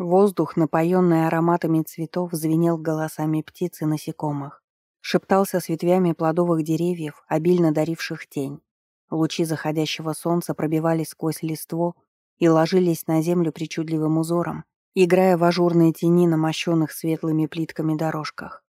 Воздух, напоенный ароматами цветов, звенел голосами птиц и насекомых. Шептался с ветвями плодовых деревьев, обильно даривших тень. Лучи заходящего солнца пробивались сквозь листву и ложились на землю причудливым узором, играя в ажурные тени на мощенных светлыми плитками дорожках.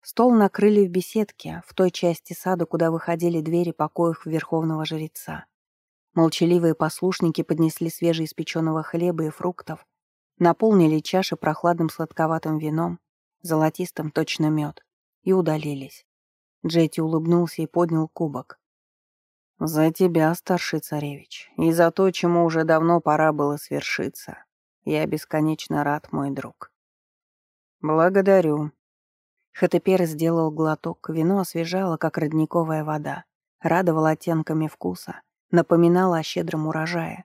Стол накрыли в беседке, в той части сада, куда выходили двери покоев верховного жреца. Молчаливые послушники поднесли свежеиспеченного хлеба и фруктов, наполнили чаши прохладным сладковатым вином, золотистым точно мед, и удалились. Джетти улыбнулся и поднял кубок. «За тебя, старший царевич, и за то, чему уже давно пора было свершиться. Я бесконечно рад, мой друг». «Благодарю». Хатепер сделал глоток, вино освежало, как родниковая вода, радовало оттенками вкуса, напоминало о щедром урожае.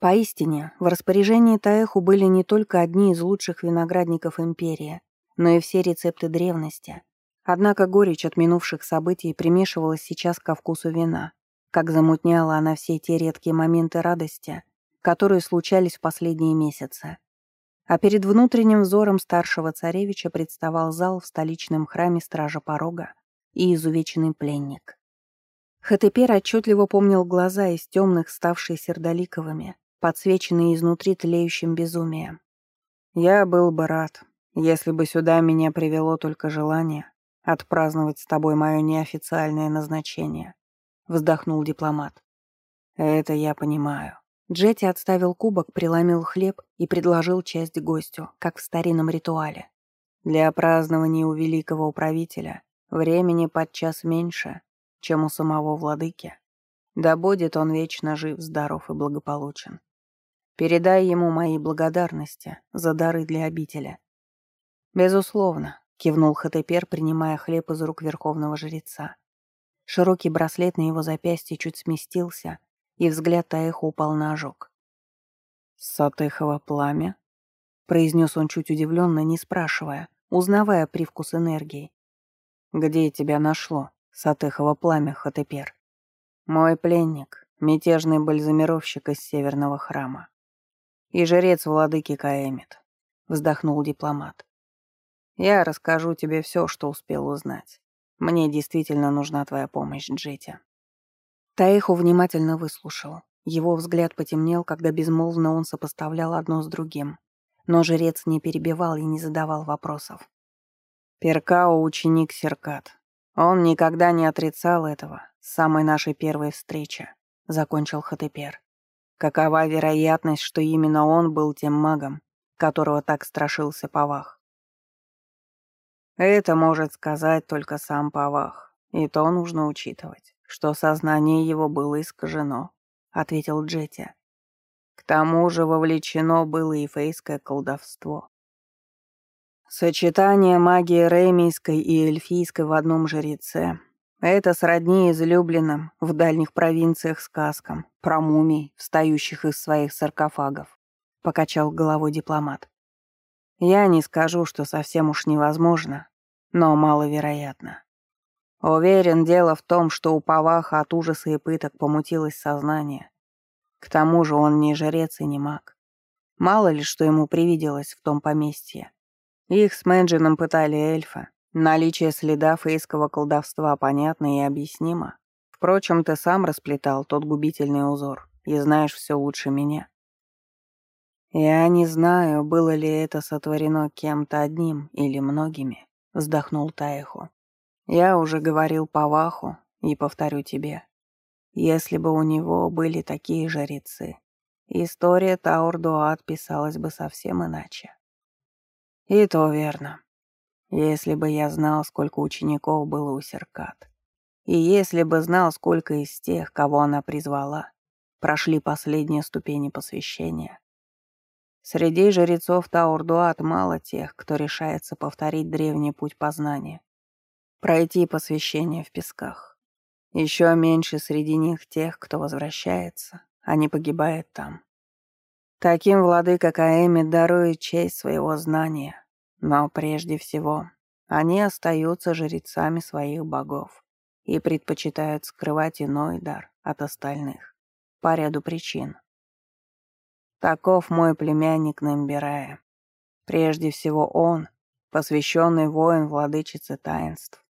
Поистине, в распоряжении Таэху были не только одни из лучших виноградников империи, но и все рецепты древности. Однако горечь от минувших событий примешивалась сейчас ко вкусу вина, как замутняла она все те редкие моменты радости, которые случались в последние месяцы. А перед внутренним взором старшего царевича представал зал в столичном храме Стража Порога и изувеченный пленник. Хатепер отчетливо помнил глаза из темных, ставшие сердоликовыми, подсвеченные изнутри тлеющим безумием. «Я был бы рад, если бы сюда меня привело только желание отпраздновать с тобой мое неофициальное назначение», — вздохнул дипломат. «Это я понимаю». Джетти отставил кубок, преломил хлеб и предложил часть гостю, как в старинном ритуале. Для празднования у великого управителя времени подчас меньше, чем у самого владыки. Да будет он вечно жив, здоров и благополучен. Передай ему мои благодарности за дары для обителя». «Безусловно», — кивнул Хатепер, принимая хлеб из рук верховного жреца. Широкий браслет на его запястье чуть сместился, и взгляд Таэха упал на ожог. «Сатехово пламя?» — произнес он чуть удивленно, не спрашивая, узнавая привкус энергии. «Где тебя нашло, Сатехово пламя, Хатепер?» «Мой пленник, мятежный бальзамировщик из Северного храма и жрец владыки Каэмит», — вздохнул дипломат. «Я расскажу тебе все, что успел узнать. Мне действительно нужна твоя помощь, Джетти». Таиху внимательно выслушал. Его взгляд потемнел, когда безмолвно он сопоставлял одно с другим. Но жрец не перебивал и не задавал вопросов. «Перкао — ученик Серкат. Он никогда не отрицал этого с самой нашей первой встречи», — закончил Хатепер. Какова вероятность, что именно он был тем магом, которого так страшился Павах? Это может сказать только сам Павах, и то нужно учитывать, что сознание его было искажено, ответил Джетти. К тому же вовлечено было и фейское колдовство. Сочетание магии ремийской и эльфийской в одном жреце это сродни излюбленным в дальних провинциях сказкам про мумий, встающих из своих саркофагов», — покачал головой дипломат. «Я не скажу, что совсем уж невозможно, но маловероятно. Уверен, дело в том, что у Паваха от ужаса и пыток помутилось сознание. К тому же он не жрец и не маг. Мало ли, что ему привиделось в том поместье. Их с Мэджином пытали эльфа, Наличие следа фейского колдовства понятно и объяснимо. Впрочем, ты сам расплетал тот губительный узор и знаешь все лучше меня. Я не знаю, было ли это сотворено кем-то одним или многими, вздохнул Таехо. Я уже говорил Паваху и повторю тебе. Если бы у него были такие жрецы, история Таурдуат писалась бы совсем иначе. И то верно. Если бы я знал, сколько учеников было у Серкат, и если бы знал, сколько из тех, кого она призвала, прошли последние ступени посвящения. Среди жрецов Таурдуат мало тех, кто решается повторить древний путь познания, пройти посвящение в песках. Еще меньше среди них тех, кто возвращается, а не погибает там. Таким владыка Каэми дарует честь своего знания, но прежде всего, они остаются жрецами своих богов и предпочитают скрывать иной дар от остальных по ряду причин. Таков мой племянник Намбирая. Прежде всего он, посвященный воин владычицы таинств.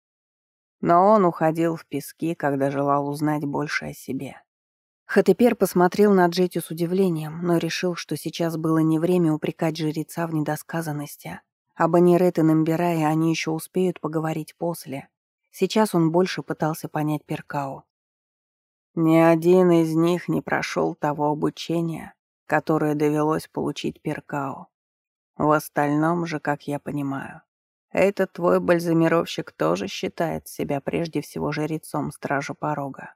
Но он уходил в пески, когда желал узнать больше о себе. Хатепер посмотрел на Джетю с удивлением, но решил, что сейчас было не время упрекать жреца в недосказанности. Об Анирет и Намбирае они еще успеют поговорить после. Сейчас он больше пытался понять Перкау. Ни один из них не прошел того обучения, которое довелось получить Перкау. В остальном же, как я понимаю, этот твой бальзамировщик тоже считает себя прежде всего жрецом Стража Порога.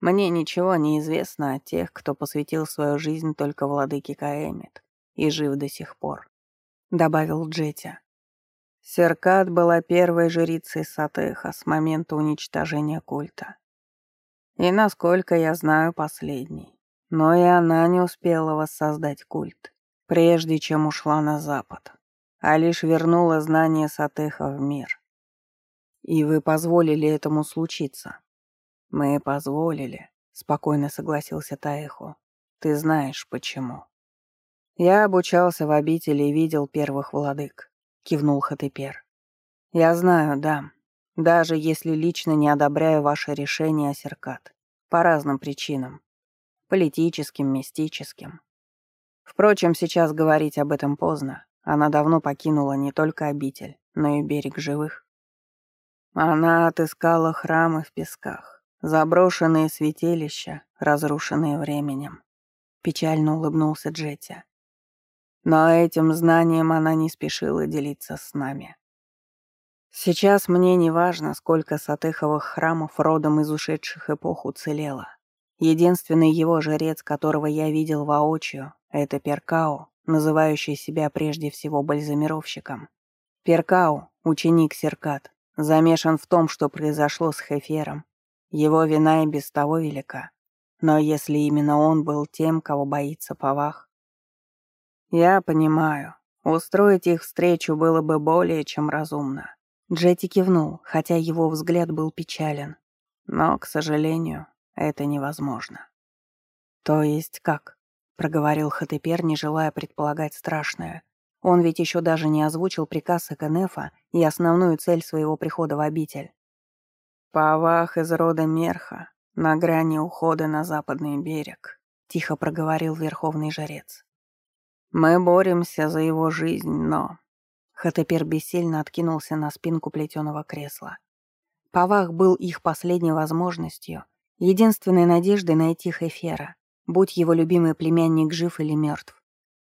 Мне ничего не известно о тех, кто посвятил свою жизнь только владыке Каэмит и жив до сих пор», — добавил Джетя. Серкат была первой жрицей Сатеха с момента уничтожения культа. И, насколько я знаю, последней. Но и она не успела воссоздать культ, прежде чем ушла на запад, а лишь вернула знания Сатеха в мир. И вы позволили этому случиться. «Мы позволили», — спокойно согласился Таэхо. «Ты знаешь, почему». «Я обучался в обители и видел первых владык», — кивнул Хатепер. «Я знаю, да. Даже если лично не одобряю ваше решение, Серкат. По разным причинам. Политическим, мистическим. Впрочем, сейчас говорить об этом поздно. Она давно покинула не только обитель, но и берег живых. Она отыскала храмы в песках Заброшенные святилища, разрушенные временем. Печально улыбнулся Джетти. Но этим знанием она не спешила делиться с нами. Сейчас мне не важно, сколько сатыховых храмов родом из ушедших эпох уцелело. Единственный его жрец, которого я видел воочию, это Перкао, называющий себя прежде всего бальзамировщиком. Перкао, ученик Серкат, замешан в том, что произошло с Хефером его вина и без того велика. Но если именно он был тем, кого боится Павах... Я понимаю, устроить их встречу было бы более чем разумно. Джетти кивнул, хотя его взгляд был печален. Но, к сожалению, это невозможно. То есть как? проговорил Хатепер, не желая предполагать страшное. Он ведь еще даже не озвучил приказ Эконефа и основную цель своего прихода в обитель. «Павах из рода Мерха, на грани ухода на западный берег», — тихо проговорил верховный жрец. «Мы боремся за его жизнь, но...» Хатепер бессильно откинулся на спинку плетеного кресла. Павах был их последней возможностью, единственной надеждой найти Хефера, будь его любимый племянник жив или мертв.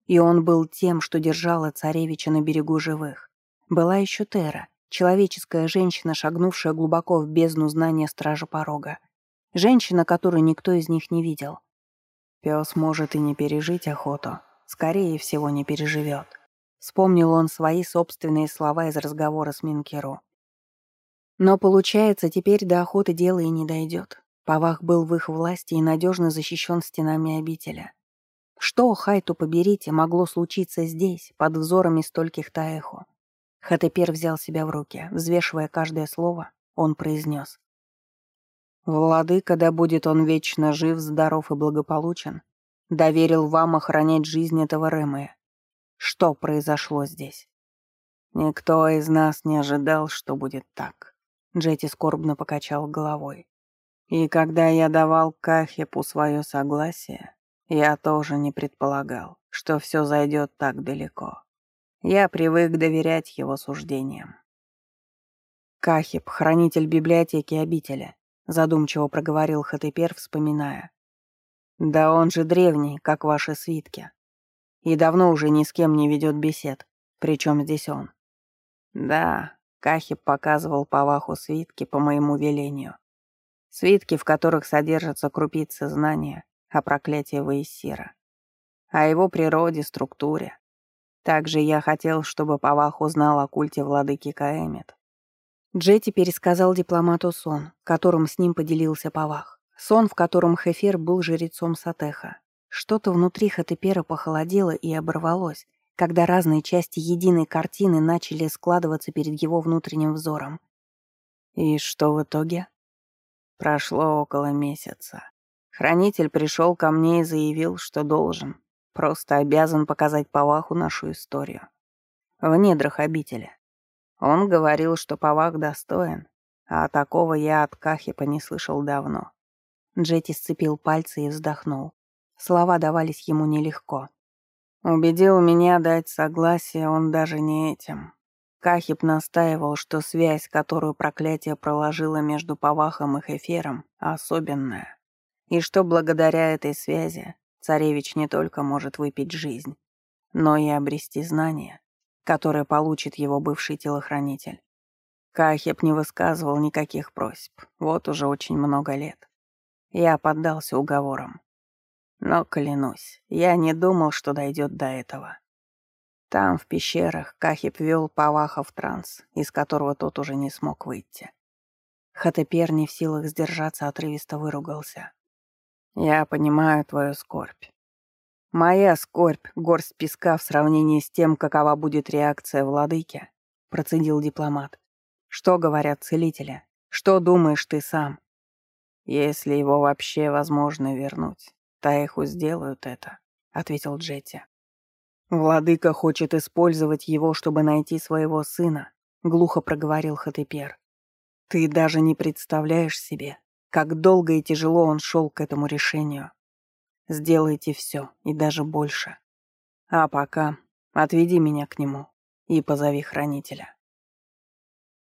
И он был тем, что держало царевича на берегу живых. Была еще Тера, Человеческая женщина, шагнувшая глубоко в бездну знания стража порога. Женщина, которую никто из них не видел. Пес может и не пережить охоту. Скорее всего, не переживет. Вспомнил он свои собственные слова из разговора с Минкеру. Но, получается, теперь до охоты дело и не дойдет. Павах был в их власти и надежно защищен стенами обителя. Что, Хайту поберите, могло случиться здесь, под взорами стольких Таэхо? Хатепер взял себя в руки. Взвешивая каждое слово, он произнес. «Владыка, да будет он вечно жив, здоров и благополучен, доверил вам охранять жизнь этого Рэмэя. Что произошло здесь?» «Никто из нас не ожидал, что будет так», — Джетти скорбно покачал головой. «И когда я давал Кахепу свое согласие, я тоже не предполагал, что все зайдет так далеко. Я привык доверять его суждениям. «Кахип, хранитель библиотеки обители», — задумчиво проговорил Хатепер, вспоминая. «Да он же древний, как ваши свитки. И давно уже ни с кем не ведет бесед. Причем здесь он?» «Да», — Кахип показывал Паваху свитки по моему велению. Свитки, в которых содержатся крупицы знания о проклятии Ваесира, о его природе, структуре, также я хотел, чтобы Павах узнал о культе владыки Каэмит. Джетти пересказал дипломату сон, которым с ним поделился Павах. Сон, в котором Хефер был жрецом Сатеха. Что-то внутри Хатепера похолодело и оборвалось, когда разные части единой картины начали складываться перед его внутренним взором. И что в итоге? Прошло около месяца. Хранитель пришел ко мне и заявил, что должен, просто обязан показать Паваху нашу историю. В недрах обители. Он говорил, что Павах достоин, а такого я от Кахипа не слышал давно. Джетти сцепил пальцы и вздохнул. Слова давались ему нелегко. Убедил меня дать согласие он даже не этим. Кахип настаивал, что связь, которую проклятие проложило между Павахом и Хефером, особенная. И что благодаря этой связи царевич не только может выпить жизнь, но и обрести знания, которые получит его бывший телохранитель. Кахип не высказывал никаких просьб, вот уже очень много лет. Я поддался уговорам. Но, клянусь, я не думал, что дойдет до этого. Там, в пещерах, Кахип вел Паваха в транс, из которого тот уже не смог выйти. Хатепер не в силах сдержаться, отрывисто выругался. «Я понимаю твою скорбь. Моя скорбь — горсть песка в сравнении с тем, какова будет реакция владыки», — процедил дипломат. «Что говорят целители? Что думаешь ты сам? Если его вообще возможно вернуть, Таеху сделают это», — ответил Джетти. «Владыка хочет использовать его, чтобы найти своего сына», — глухо проговорил Хатепер. «Ты даже не представляешь себе, как долго и тяжело он шел к этому решению. Сделайте все, и даже больше. А пока отведи меня к нему и позови хранителя».